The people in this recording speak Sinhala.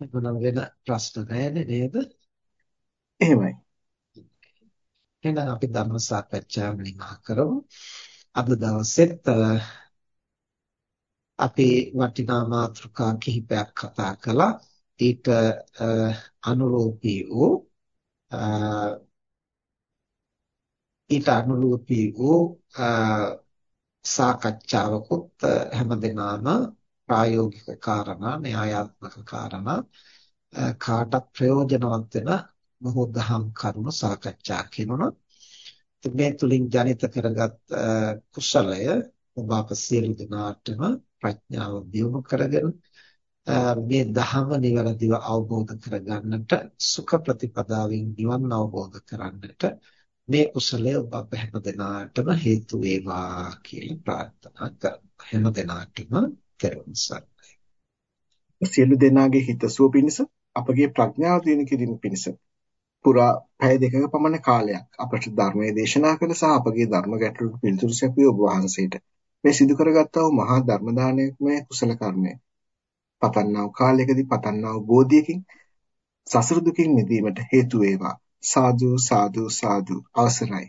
එතන වෙන ප්‍රශ්න නැහැ නේද? එහෙමයි. එහෙනම් අපි ධර්ම සාකච්ඡාව නිමා කරමු. අද දවසෙත් අපි වටිනා මාතෘකා කිහිපයක් කතා කළා. ඊට අනුරූපී වූ ඊට අනුරූපී වූ සාකච්ඡාවකුත් හැමදෙනාම ප්‍රායෝගික කාරණා න්‍යායාත්මක කාරණා කාටත් ප්‍රයෝජනවත් වෙන බොහෝ දහම් කරුණු සාකච්ඡා කරනවා. මේ තුලින් ජනිත කරගත් කුසලය ඔබ අප සියලු දෙනාටම ප්‍රඥාව දියුණු කරගෙන මේ ධහම නිවැරදිව අවබෝධ කරගන්නට සුඛ ප්‍රතිපදාවෙන් නිවන් අවබෝධ කරන්නට මේ කුසලය ඔබ අප හැම දෙනාටම හේතු වේවා කියලා ප්‍රාර්ථනා කරනවා. හැම දෙනාටම තෙරුවන් සරණයි. සියලු දෙනාගේ හිතසුව පිණිස අපගේ ප්‍රඥාව දිනු කිරීම පිණිස පුරා පැය දෙකක පමණ කාලයක් අපට ධර්මයේ දේශනා කළ සහ අපගේ ධර්ම ගැටළු පිළිතුරු සැපිය ඔබ වහන්සේට මේ සිදු කරගත්තා වූ මහා ධර්ම දානයේ කුසල කර්මය පතන්නා වූ කාලයකදී පතන්නා වූ බෝධියකින් සසර දුකින් මිදීමට හේතු වේවා. සාදු සාදු සාදු. අවසරයි.